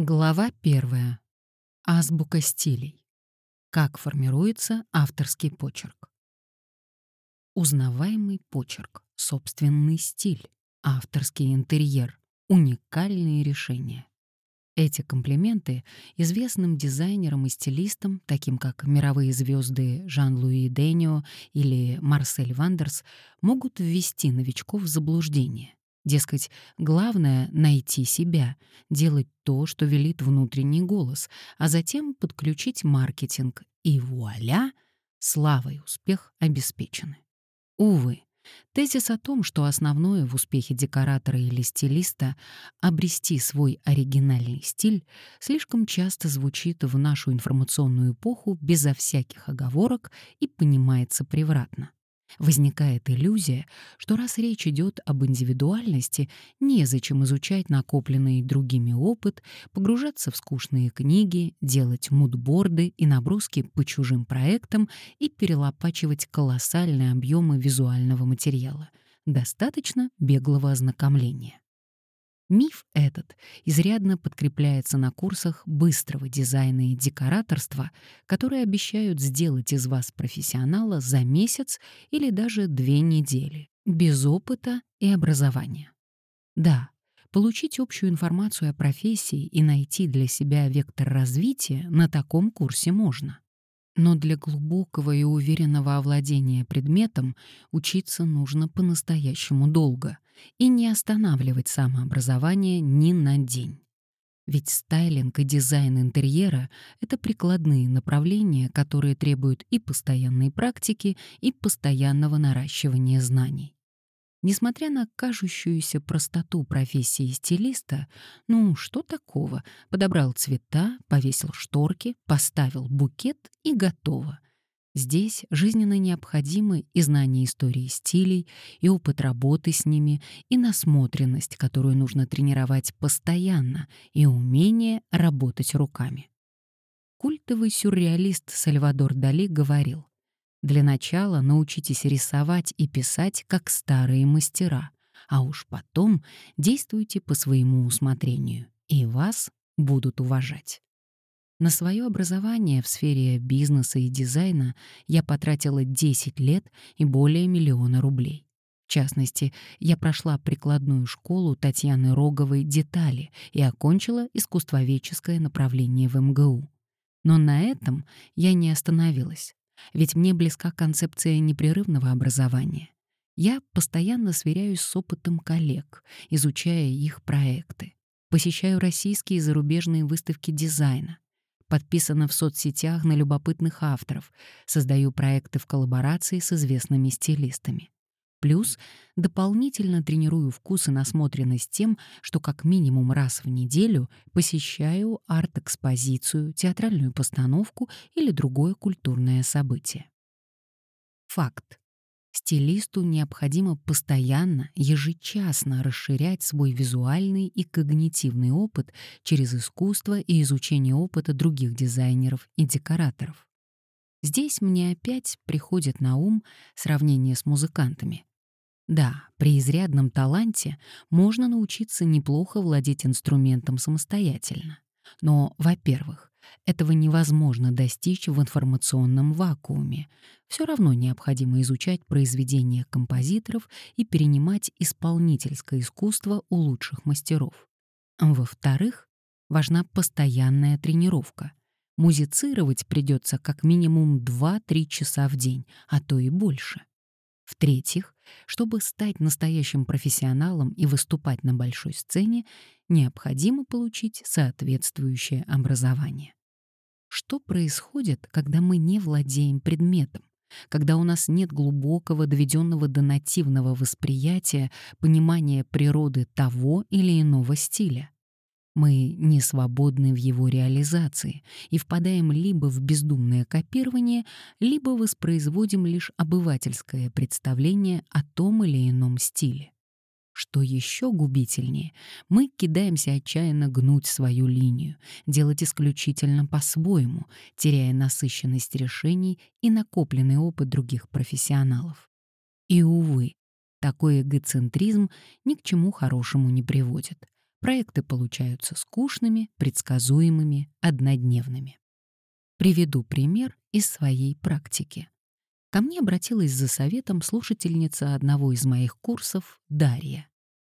Глава первая. Азбука стилей. Как формируется авторский почерк. Узнаваемый почерк, собственный стиль, авторский интерьер, уникальные решения. Эти комплименты известным дизайнерам и стилистам, таким как мировые звезды Жан-Луи Денио или Марсель Вандерс, могут ввести новичков в заблуждение. Дескать, главное — найти себя, делать то, что велит внутренний голос, а затем подключить маркетинг, и вуаля, слава и успех обеспечены. Увы, тезис о том, что основное в успехе декоратора или стилиста — обрести свой оригинальный стиль, слишком часто звучит в нашу информационную эпоху безо всяких оговорок и понимается превратно. Возникает иллюзия, что раз речь идет об индивидуальности, незачем изучать накопленный другими опыт, погружаться в скучные книги, делать мудборды и наброски по чужим проектам и перелопачивать колоссальные объемы визуального материала. Достаточно беглого ознакомления. Миф этот изрядно подкрепляется на курсах быстрого дизайна и декораторства, которые обещают сделать из вас профессионала за месяц или даже две недели, без опыта и образования. Да, получить общую информацию о профессии и найти для себя вектор развития на таком курсе можно. Но для глубокого и уверенного овладения предметом учиться нужно по-настоящему долго и не останавливать самообразование ни на день. Ведь стайлинг и дизайн интерьера — это прикладные направления, которые требуют и постоянной практики, и постоянного наращивания знаний. Несмотря на кажущуюся простоту профессии стилиста, ну что такого? Подобрал цвета, повесил шторки, поставил букет и готово. Здесь жизненно необходимы и знание истории стилей, и опыт работы с ними, и насмотренность, которую нужно тренировать постоянно, и умение работать руками. Культовый сюрреалист Сальвадор Дали говорил, для начала научитесь рисовать и писать как старые мастера, а уж потом действуйте по своему усмотрению, и вас будут уважать. На свое образование в сфере бизнеса и дизайна я потратила 10 лет и более миллиона рублей. В частности, я прошла прикладную школу Татьяны Роговой «Детали» и окончила искусствоведческое направление в МГУ. Но на этом я не остановилась. Ведь мне близка концепция непрерывного образования. Я постоянно сверяюсь с опытом коллег, изучая их проекты. Посещаю российские и зарубежные выставки дизайна. Подписана в соцсетях на любопытных авторов, создаю проекты в коллаборации с известными стилистами. Плюс дополнительно тренирую вкус и насмотренность тем, что как минимум раз в неделю посещаю арт-экспозицию, театральную постановку или другое культурное событие. Факт. Стилисту необходимо постоянно, ежечасно расширять свой визуальный и когнитивный опыт через искусство и изучение опыта других дизайнеров и декораторов. Здесь мне опять приходит на ум сравнение с музыкантами. Да, при изрядном таланте можно научиться неплохо владеть инструментом самостоятельно. Но, во-первых, этого невозможно достичь в информационном вакууме. Все равно необходимо изучать произведения композиторов и перенимать исполнительское искусство у лучших мастеров. Во-вторых, важна постоянная тренировка. Музицировать придется как минимум 2-3 часа в день, а то и больше. В-третьих, чтобы стать настоящим профессионалом и выступать на большой сцене, необходимо получить соответствующее образование. Что происходит, когда мы не владеем предметом? Когда у нас нет глубокого, доведенного до нативного восприятия, понимания природы того или иного стиля? Мы не свободны в его реализации и впадаем либо в бездумное копирование, либо воспроизводим лишь обывательское представление о том или ином стиле. Что еще губительнее, мы кидаемся отчаянно гнуть свою линию, делать исключительно по-своему, теряя насыщенность решений и накопленный опыт других профессионалов. И, увы, такой эгоцентризм ни к чему хорошему не приводит проекты получаются скучными, предсказуемыми, однодневными. Приведу пример из своей практики. Ко мне обратилась за советом слушательница одного из моих курсов Дарья.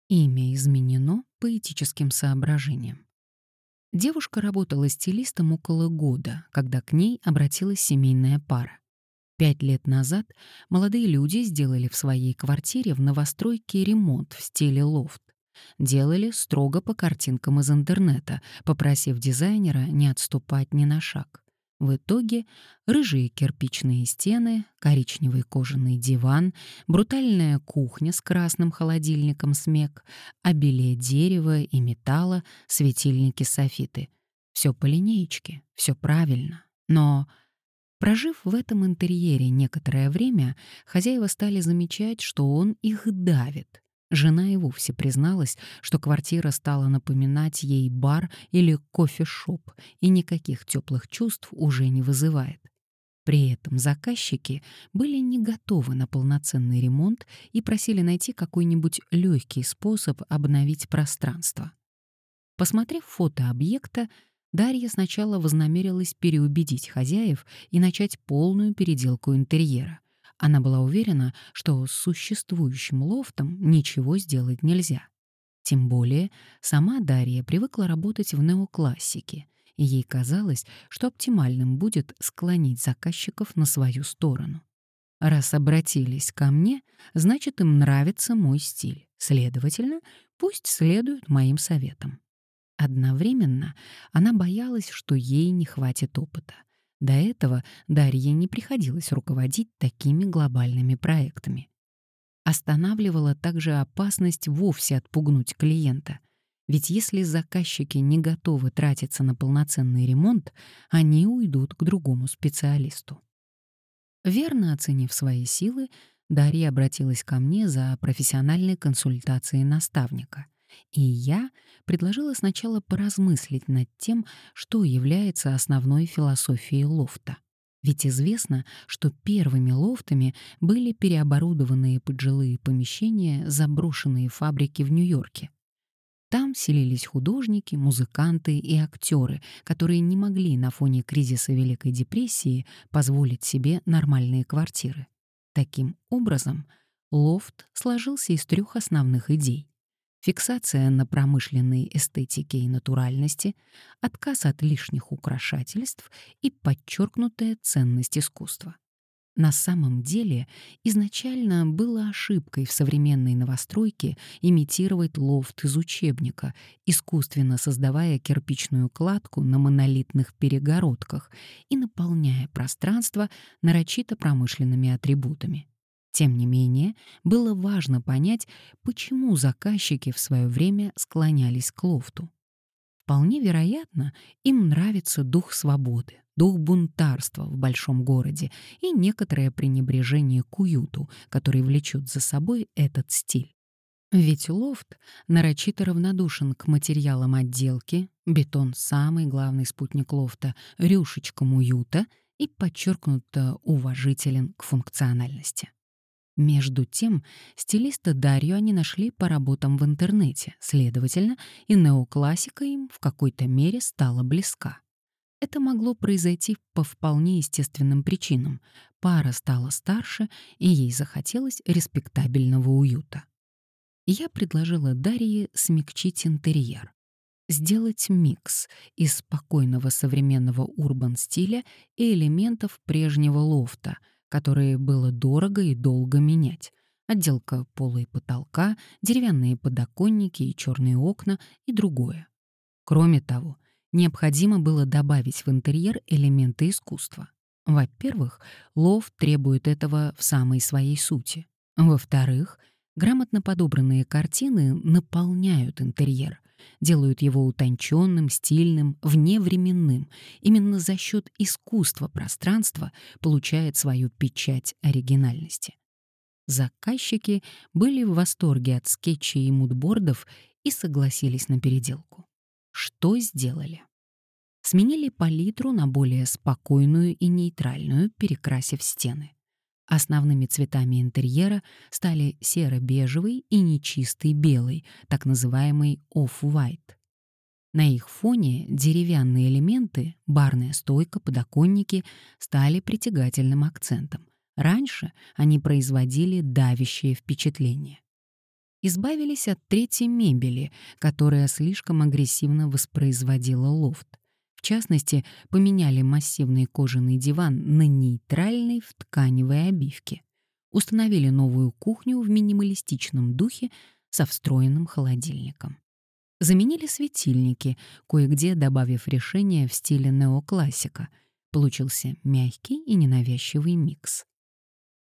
Имя изменено по этическим соображениям. Девушка работала стилистом около года, когда к ней обратилась семейная пара. Пять лет назад молодые люди сделали в своей квартире в новостройке ремонт в стиле лофт. Делали строго по картинкам из интернета, попросив дизайнера не отступать ни на шаг. В итоге рыжие кирпичные стены, коричневый кожаный диван, брутальная кухня с красным холодильником смек, обилие дерева и металла, светильники-софиты. Все по линеечке, все правильно. Но, прожив в этом интерьере некоторое время, хозяева стали замечать, что он их давит. Жена и вовсе призналась, что квартира стала напоминать ей бар или кофешоп и никаких теплых чувств уже не вызывает. При этом заказчики были не готовы на полноценный ремонт и просили найти какой-нибудь легкий способ обновить пространство. Посмотрев фото объекта, Дарья сначала вознамерилась переубедить хозяев и начать полную переделку интерьера. Она была уверена, что с существующим лофтом ничего сделать нельзя. Тем более сама Дарья привыкла работать в неоклассике, и ей казалось, что оптимальным будет склонить заказчиков на свою сторону. Раз обратились ко мне, значит, им нравится мой стиль. Следовательно, пусть следуют моим советам. Одновременно она боялась, что ей не хватит опыта — до этого Дарье не приходилось руководить такими глобальными проектами. Останавливала также опасность вовсе отпугнуть клиента. Ведь если заказчики не готовы тратиться на полноценный ремонт, они уйдут к другому специалисту. Верно оценив свои силы, Дарья обратилась ко мне за профессиональной консультацией наставника. И я предложила сначала поразмыслить над тем, что является основной философией лофта. Ведь известно, что первыми лофтами были переоборудованные под жилые помещения заброшенные фабрики в Нью-Йорке. Там селились художники, музыканты и актеры, которые не могли на фоне кризиса Великой депрессии позволить себе нормальные квартиры. Таким образом, лофт сложился из трех основных идей фиксация на промышленной эстетике и натуральности, отказ от лишних украшательств и подчеркнутая ценность искусства. На самом деле изначально было ошибкой в современной новостройке имитировать лофт из учебника, искусственно создавая кирпичную кладку на монолитных перегородках и наполняя пространство нарочито промышленными атрибутами. Тем не менее, было важно понять, почему заказчики в свое время склонялись к лофту. Вполне вероятно, им нравится дух свободы, дух бунтарства в большом городе и некоторое пренебрежение к уюту, который влечет за собой этот стиль. Ведь лофт нарочито равнодушен к материалам отделки, бетон — самый главный спутник лофта, рюшечкам уюта и подчеркнуто уважителен к функциональности. Между тем, стилиста Дарью они нашли по работам в интернете, следовательно, и неоклассика им в какой-то мере стала близка. Это могло произойти по вполне естественным причинам. Пара стала старше, и ей захотелось респектабельного уюта. Я предложила Дарье смягчить интерьер, сделать микс из спокойного современного урбан-стиля и элементов прежнего лофта — которые было дорого и долго менять. Отделка пола и потолка, деревянные подоконники и черные окна и другое. Кроме того, необходимо было добавить в интерьер элементы искусства. Во-первых, лофт требует этого в самой своей сути. Во-вторых, грамотно подобранные картины наполняют интерьер, делают его утонченным, стильным, вневременным. Именно за счет искусства пространства получает свою печать оригинальности. Заказчики были в восторге от скетчей и мудбордов и согласились на переделку. Что сделали? Сменили палитру на более спокойную и нейтральную, перекрасив стены. Основными цветами интерьера стали серо-бежевый и нечистый белый, так называемый off-white. На их фоне деревянные элементы, барная стойка, подоконники стали притягательным акцентом. Раньше они производили давящее впечатление. Избавились от третьей мебели, которая слишком агрессивно воспроизводила лофт. В частности, поменяли массивный кожаный диван на нейтральный в тканевой обивке. Установили новую кухню в минималистичном духе со встроенным холодильником. Заменили светильники, кое-где добавив решение в стиле неоклассика. Получился мягкий и ненавязчивый микс.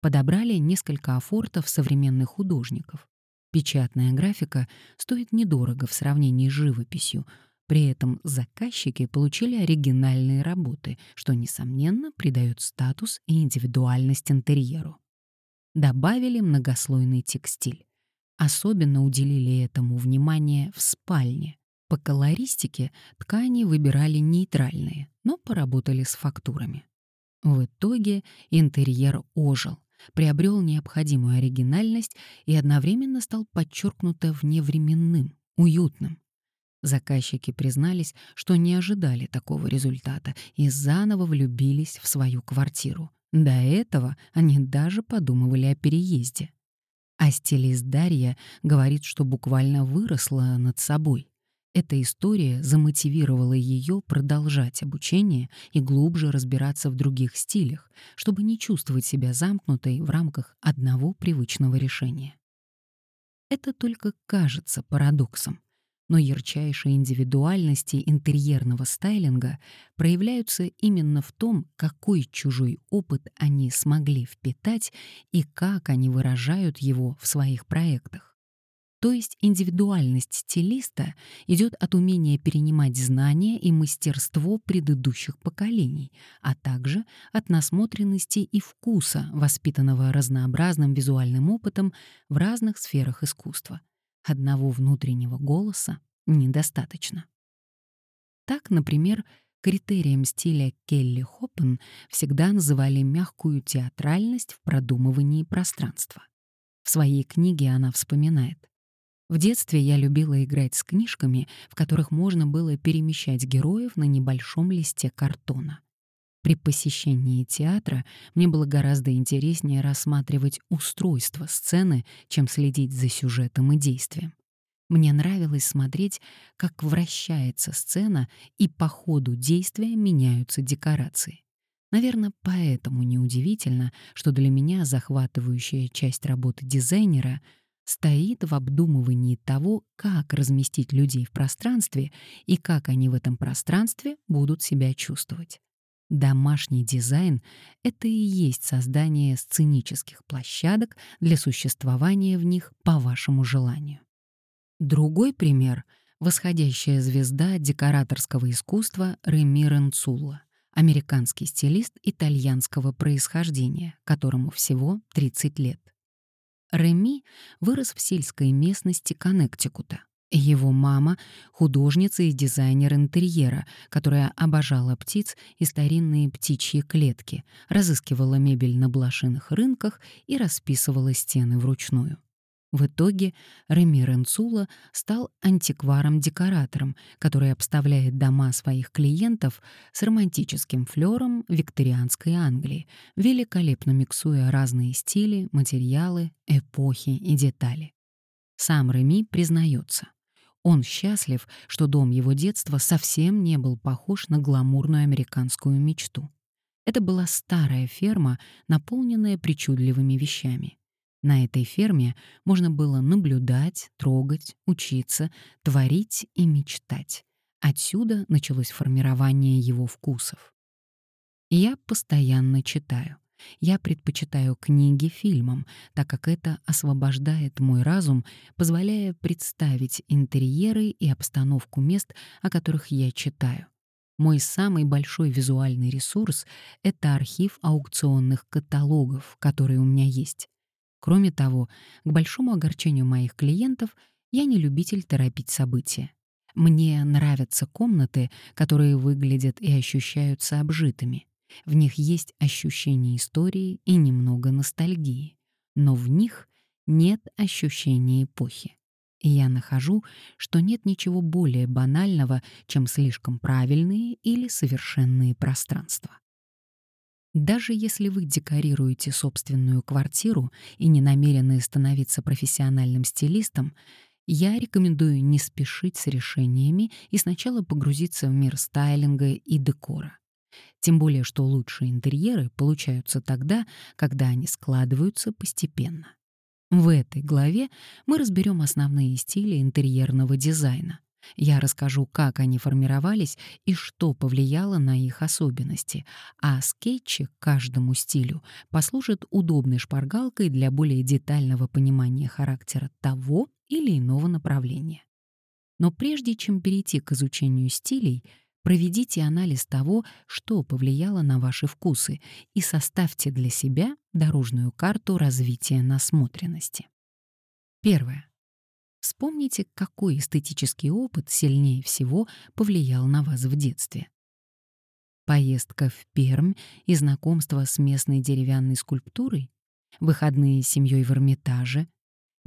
Подобрали несколько афортов современных художников. Печатная графика стоит недорого в сравнении с живописью, при этом заказчики получили оригинальные работы, что, несомненно, придает статус и индивидуальность интерьеру. Добавили многослойный текстиль. Особенно уделили этому внимание в спальне. По колористике ткани выбирали нейтральные, но поработали с фактурами. В итоге интерьер ожил, приобрел необходимую оригинальность и одновременно стал подчеркнуто вневременным, уютным. Заказчики признались, что не ожидали такого результата и заново влюбились в свою квартиру. До этого они даже подумывали о переезде. А стилист Дарья говорит, что буквально выросла над собой. Эта история замотивировала ее продолжать обучение и глубже разбираться в других стилях, чтобы не чувствовать себя замкнутой в рамках одного привычного решения. Это только кажется парадоксом но ярчайшие индивидуальности интерьерного стайлинга проявляются именно в том, какой чужой опыт они смогли впитать и как они выражают его в своих проектах. То есть индивидуальность стилиста идет от умения перенимать знания и мастерство предыдущих поколений, а также от насмотренности и вкуса, воспитанного разнообразным визуальным опытом в разных сферах искусства — Одного внутреннего голоса недостаточно. Так, например, критерием стиля Келли Хоппен всегда называли мягкую театральность в продумывании пространства. В своей книге она вспоминает. В детстве я любила играть с книжками, в которых можно было перемещать героев на небольшом листе картона. При посещении театра мне было гораздо интереснее рассматривать устройство сцены, чем следить за сюжетом и действием. Мне нравилось смотреть, как вращается сцена и по ходу действия меняются декорации. Наверное, поэтому неудивительно, что для меня захватывающая часть работы дизайнера стоит в обдумывании того, как разместить людей в пространстве и как они в этом пространстве будут себя чувствовать. Домашний дизайн — это и есть создание сценических площадок для существования в них по вашему желанию. Другой пример — восходящая звезда декораторского искусства Реми Ренцулла, американский стилист итальянского происхождения, которому всего 30 лет. Реми вырос в сельской местности Коннектикута. Его мама — художница и дизайнер интерьера, которая обожала птиц и старинные птичьи клетки, разыскивала мебель на блошиных рынках и расписывала стены вручную. В итоге Реми Ренцула стал антикваром-декоратором, который обставляет дома своих клиентов с романтическим флером викторианской Англии, великолепно миксуя разные стили, материалы, эпохи и детали. Сам Реми признается. Он счастлив, что дом его детства совсем не был похож на гламурную американскую мечту. Это была старая ферма, наполненная причудливыми вещами. На этой ферме можно было наблюдать, трогать, учиться, творить и мечтать. Отсюда началось формирование его вкусов. Я постоянно читаю. Я предпочитаю книги фильмам, так как это освобождает мой разум, позволяя представить интерьеры и обстановку мест, о которых я читаю. Мой самый большой визуальный ресурс — это архив аукционных каталогов, которые у меня есть. Кроме того, к большому огорчению моих клиентов, я не любитель торопить события. Мне нравятся комнаты, которые выглядят и ощущаются обжитыми — В них есть ощущение истории и немного ностальгии, но в них нет ощущения эпохи. И я нахожу, что нет ничего более банального, чем слишком правильные или совершенные пространства. Даже если вы декорируете собственную квартиру и не намерены становиться профессиональным стилистом, я рекомендую не спешить с решениями и сначала погрузиться в мир стайлинга и декора. Тем более, что лучшие интерьеры получаются тогда, когда они складываются постепенно. В этой главе мы разберем основные стили интерьерного дизайна. Я расскажу, как они формировались и что повлияло на их особенности, а скетчи к каждому стилю послужат удобной шпаргалкой для более детального понимания характера того или иного направления. Но прежде чем перейти к изучению стилей, Проведите анализ того, что повлияло на ваши вкусы, и составьте для себя дорожную карту развития насмотренности. Первое. Вспомните, какой эстетический опыт сильнее всего повлиял на вас в детстве. Поездка в Пермь и знакомство с местной деревянной скульптурой, выходные с семьей в Эрмитаже,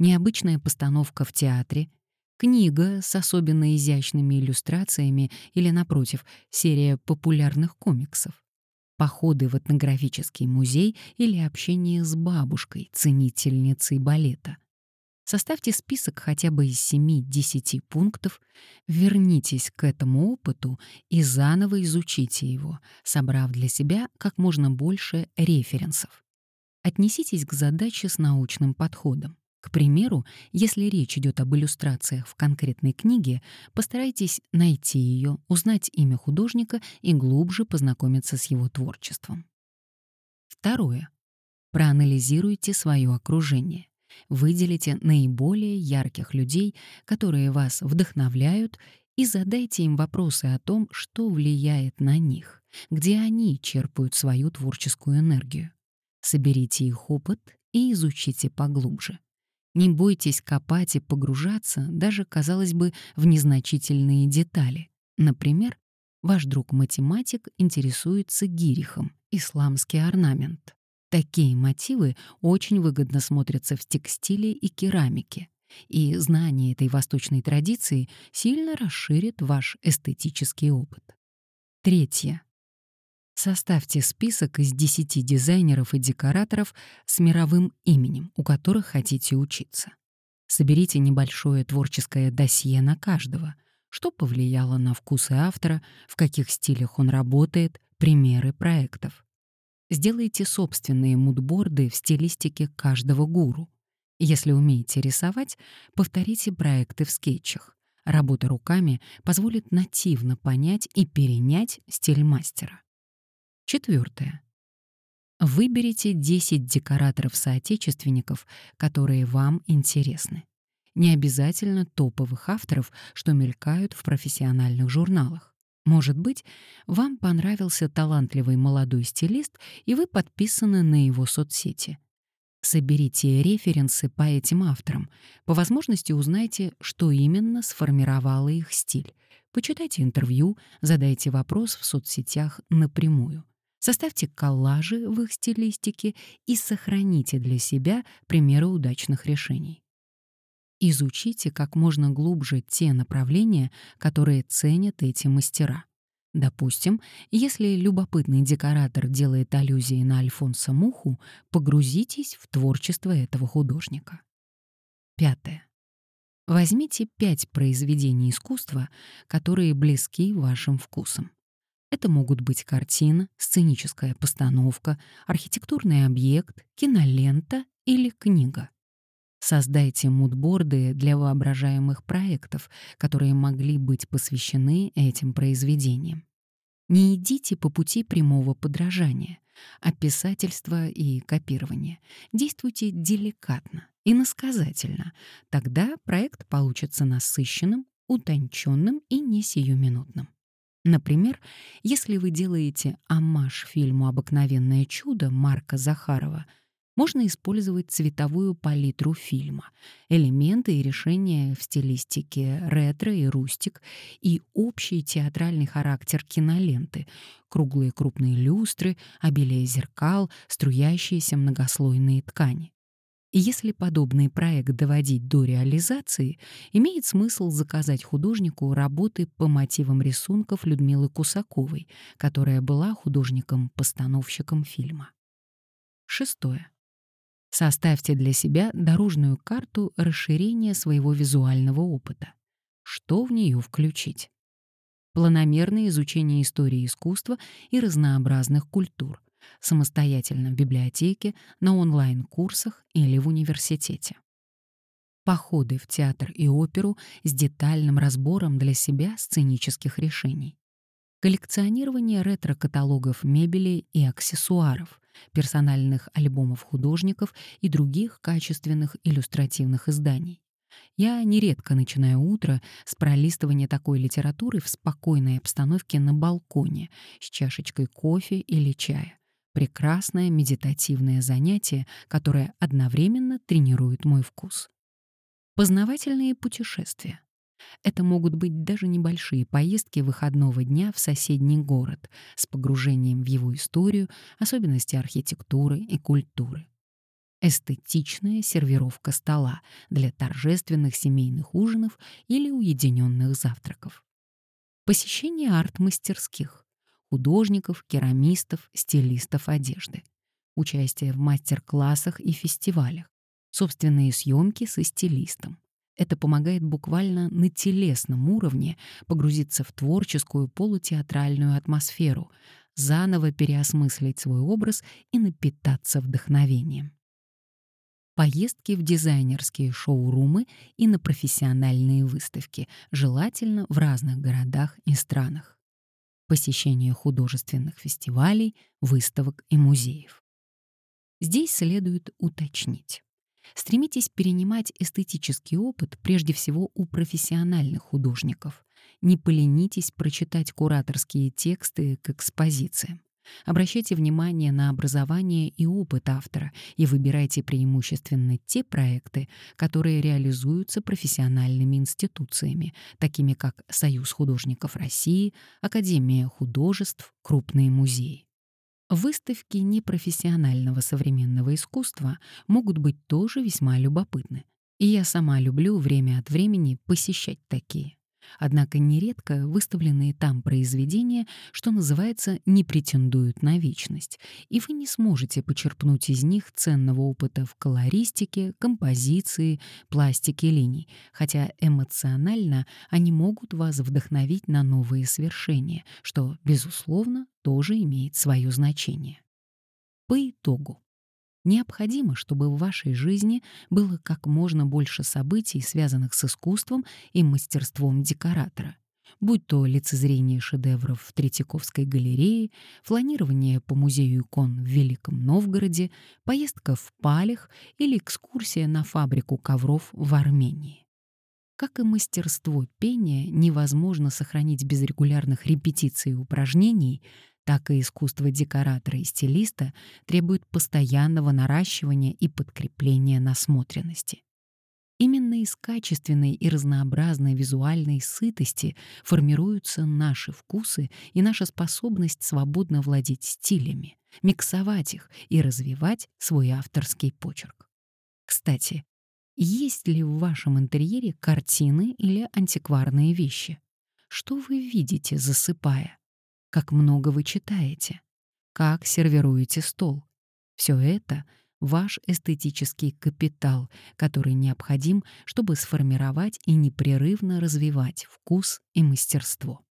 необычная постановка в театре книга с особенно изящными иллюстрациями или, напротив, серия популярных комиксов, походы в этнографический музей или общение с бабушкой, ценительницей балета. Составьте список хотя бы из 7-10 пунктов, вернитесь к этому опыту и заново изучите его, собрав для себя как можно больше референсов. Отнеситесь к задаче с научным подходом. К примеру, если речь идет об иллюстрациях в конкретной книге, постарайтесь найти ее, узнать имя художника и глубже познакомиться с его творчеством. Второе. Проанализируйте свое окружение. Выделите наиболее ярких людей, которые вас вдохновляют, и задайте им вопросы о том, что влияет на них, где они черпают свою творческую энергию. Соберите их опыт и изучите поглубже. Не бойтесь копать и погружаться даже, казалось бы, в незначительные детали. Например, ваш друг-математик интересуется гирихом, исламский орнамент. Такие мотивы очень выгодно смотрятся в текстиле и керамике, и знание этой восточной традиции сильно расширит ваш эстетический опыт. Третье. Составьте список из 10 дизайнеров и декораторов с мировым именем, у которых хотите учиться. Соберите небольшое творческое досье на каждого, что повлияло на вкусы автора, в каких стилях он работает, примеры проектов. Сделайте собственные мудборды в стилистике каждого гуру. Если умеете рисовать, повторите проекты в скетчах. Работа руками позволит нативно понять и перенять стиль мастера. Четвертое. Выберите 10 декораторов-соотечественников, которые вам интересны. Не обязательно топовых авторов, что мелькают в профессиональных журналах. Может быть, вам понравился талантливый молодой стилист, и вы подписаны на его соцсети. Соберите референсы по этим авторам. По возможности узнайте, что именно сформировало их стиль. Почитайте интервью, задайте вопрос в соцсетях напрямую. Составьте коллажи в их стилистике и сохраните для себя примеры удачных решений. Изучите как можно глубже те направления, которые ценят эти мастера. Допустим, если любопытный декоратор делает аллюзии на Альфонса Муху, погрузитесь в творчество этого художника. Пятое. Возьмите пять произведений искусства, которые близки вашим вкусам. Это могут быть картина, сценическая постановка, архитектурный объект, кинолента или книга. Создайте мудборды для воображаемых проектов, которые могли быть посвящены этим произведениям. Не идите по пути прямого подражания, описательства и копирования. Действуйте деликатно, и насказательно. Тогда проект получится насыщенным, утонченным и не сиюминутным. Например, если вы делаете амаш фильму «Обыкновенное чудо» Марка Захарова, можно использовать цветовую палитру фильма, элементы и решения в стилистике ретро и рустик и общий театральный характер киноленты, круглые крупные люстры, обилие зеркал, струящиеся многослойные ткани. Если подобный проект доводить до реализации, имеет смысл заказать художнику работы по мотивам рисунков Людмилы Кусаковой, которая была художником-постановщиком фильма. Шестое. Составьте для себя дорожную карту расширения своего визуального опыта. Что в нее включить? Планомерное изучение истории искусства и разнообразных культур, самостоятельно в библиотеке, на онлайн-курсах или в университете. Походы в театр и оперу с детальным разбором для себя сценических решений. Коллекционирование ретро-каталогов мебели и аксессуаров, персональных альбомов художников и других качественных иллюстративных изданий. Я нередко начинаю утро с пролистывания такой литературы в спокойной обстановке на балконе с чашечкой кофе или чая прекрасное медитативное занятие, которое одновременно тренирует мой вкус. Познавательные путешествия. Это могут быть даже небольшие поездки выходного дня в соседний город с погружением в его историю, особенности архитектуры и культуры. Эстетичная сервировка стола для торжественных семейных ужинов или уединенных завтраков. Посещение арт-мастерских художников, керамистов, стилистов одежды. Участие в мастер-классах и фестивалях. Собственные съемки со стилистом. Это помогает буквально на телесном уровне погрузиться в творческую полутеатральную атмосферу, заново переосмыслить свой образ и напитаться вдохновением. Поездки в дизайнерские шоурумы и на профессиональные выставки, желательно в разных городах и странах посещение художественных фестивалей, выставок и музеев. Здесь следует уточнить. Стремитесь перенимать эстетический опыт прежде всего у профессиональных художников. Не поленитесь прочитать кураторские тексты к экспозициям. Обращайте внимание на образование и опыт автора и выбирайте преимущественно те проекты, которые реализуются профессиональными институциями, такими как Союз художников России, Академия художеств, крупные музеи. Выставки непрофессионального современного искусства могут быть тоже весьма любопытны. И я сама люблю время от времени посещать такие. Однако нередко выставленные там произведения, что называется, не претендуют на вечность, и вы не сможете почерпнуть из них ценного опыта в колористике, композиции, пластике линий, хотя эмоционально они могут вас вдохновить на новые свершения, что, безусловно, тоже имеет свое значение. По итогу. Необходимо, чтобы в вашей жизни было как можно больше событий, связанных с искусством и мастерством декоратора. Будь то лицезрение шедевров в Третьяковской галерее, фланирование по музею икон в Великом Новгороде, поездка в Палях или экскурсия на фабрику ковров в Армении. Как и мастерство пения невозможно сохранить без регулярных репетиций и упражнений, так и искусство декоратора и стилиста требует постоянного наращивания и подкрепления насмотренности. Именно из качественной и разнообразной визуальной сытости формируются наши вкусы и наша способность свободно владеть стилями, миксовать их и развивать свой авторский почерк. Кстати, есть ли в вашем интерьере картины или антикварные вещи? Что вы видите, засыпая? Как много вы читаете, как сервируете стол. Все это — ваш эстетический капитал, который необходим, чтобы сформировать и непрерывно развивать вкус и мастерство.